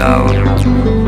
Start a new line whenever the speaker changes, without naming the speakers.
now.